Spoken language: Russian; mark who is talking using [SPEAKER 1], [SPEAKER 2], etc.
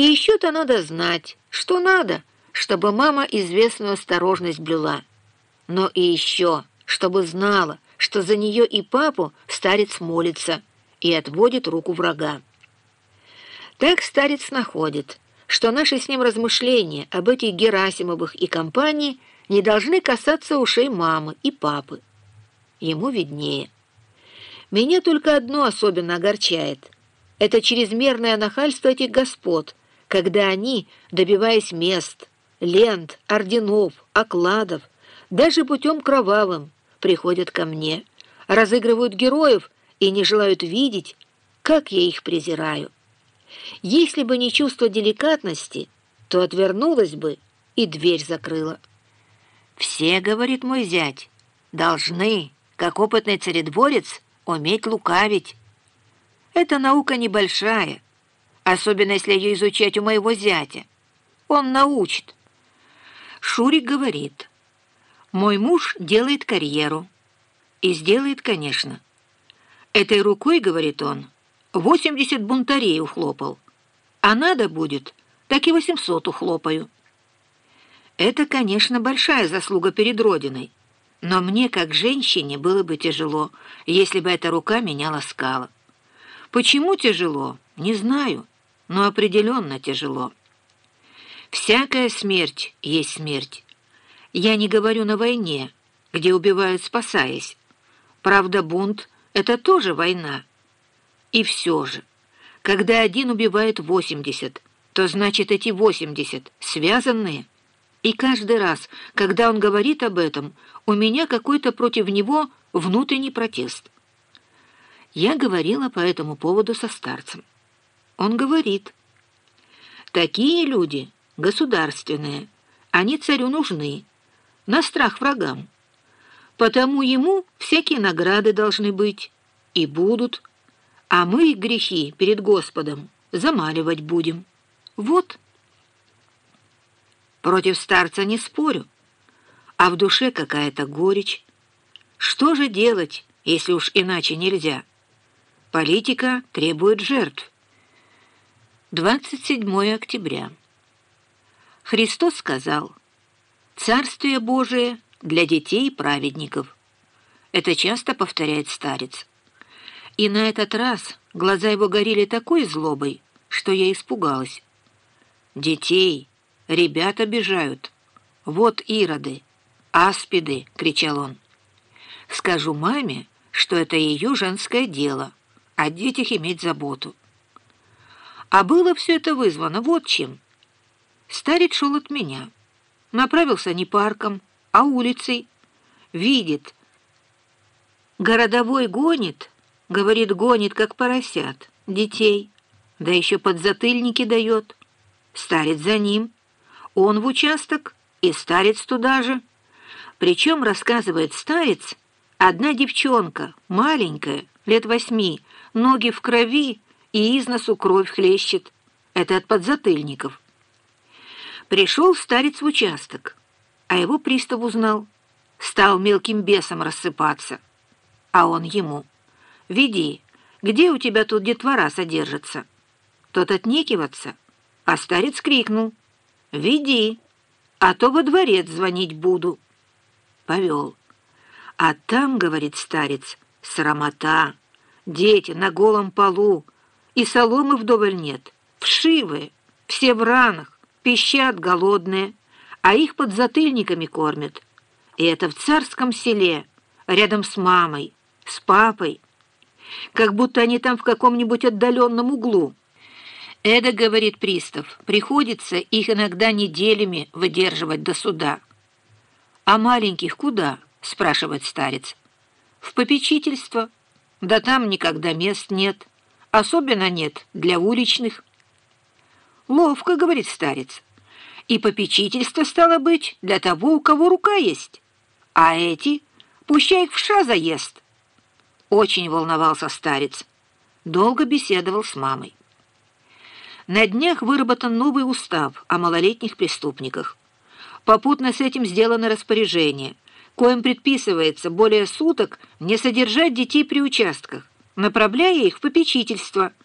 [SPEAKER 1] И еще-то надо знать, что надо, чтобы мама известную осторожность блюла. Но и еще, чтобы знала, что за нее и папу старец молится и отводит руку врага. Так старец находит, что наши с ним размышления об этих Герасимовых и компании не должны касаться ушей мамы и папы. Ему виднее. Меня только одно особенно огорчает. Это чрезмерное нахальство этих господ, когда они, добиваясь мест, лент, орденов, окладов, даже путем кровавым, приходят ко мне, разыгрывают героев и не желают видеть, как я их презираю. Если бы не чувство деликатности, то отвернулась бы и дверь закрыла. «Все, — говорит мой зять, — должны, как опытный царедворец, уметь лукавить. Это наука небольшая, особенно если ее изучать у моего зятя. Он научит». Шурик говорит, «Мой муж делает карьеру». И сделает, конечно. Этой рукой, говорит он, 80 бунтарей ухлопал. А надо будет, так и 800 ухлопаю. Это, конечно, большая заслуга перед Родиной. Но мне, как женщине, было бы тяжело, если бы эта рука меня ласкала. Почему тяжело, не знаю, но определенно тяжело. Всякая смерть есть смерть. Я не говорю на войне, где убивают, спасаясь. Правда, бунт — это тоже война. И все же, когда один убивает 80, то значит эти 80 связанные. И каждый раз, когда он говорит об этом, у меня какой-то против него внутренний протест. Я говорила по этому поводу со старцем. Он говорит, такие люди государственные, они царю нужны, на страх врагам. Потому ему всякие награды должны быть и будут, а мы их грехи перед Господом замаливать будем. Вот. Против старца не спорю, а в душе какая-то горечь. Что же делать, если уж иначе нельзя? Политика требует жертв. 27 октября. Христос сказал, «Царствие Божие для детей праведников». Это часто повторяет старец. И на этот раз глаза его горели такой злобой, что я испугалась. «Детей! Ребят обижают! Вот ироды! Аспиды!» — кричал он. «Скажу маме, что это ее женское дело, о детях иметь заботу». А было все это вызвано вот чем. Старец шел от меня. Направился не парком, а улицей. Видит. Городовой гонит, Говорит, гонит, как поросят, детей. Да еще подзатыльники дает. Старец за ним. Он в участок и старец туда же. Причем, рассказывает старец, одна девчонка, маленькая, лет восьми, ноги в крови и из носу кровь хлещет. Это от подзатыльников. Пришел старец в участок, а его пристав узнал. Стал мелким бесом рассыпаться, а он ему — «Веди, где у тебя тут детвора содержится?» Тот отнекиваться, а старец крикнул. «Веди, а то во дворец звонить буду». Повел. «А там, — говорит старец, — срамота, дети на голом полу, и соломы вдоволь нет, вшивые, все в ранах, пищат голодные, а их под затыльниками кормят. И это в царском селе, рядом с мамой, с папой, как будто они там в каком-нибудь отдаленном углу. «Это, — говорит пристав, — приходится их иногда неделями выдерживать до суда». «А маленьких куда?» — спрашивает старец. «В попечительство. Да там никогда мест нет. Особенно нет для уличных». «Ловко, — говорит старец. И попечительство стало быть для того, у кого рука есть. А эти, пущай их в ша заест». Очень волновался старец. Долго беседовал с мамой. На днях выработан новый устав о малолетних преступниках. Попутно с этим сделано распоряжение, коим предписывается более суток не содержать детей при участках, направляя их в попечительство –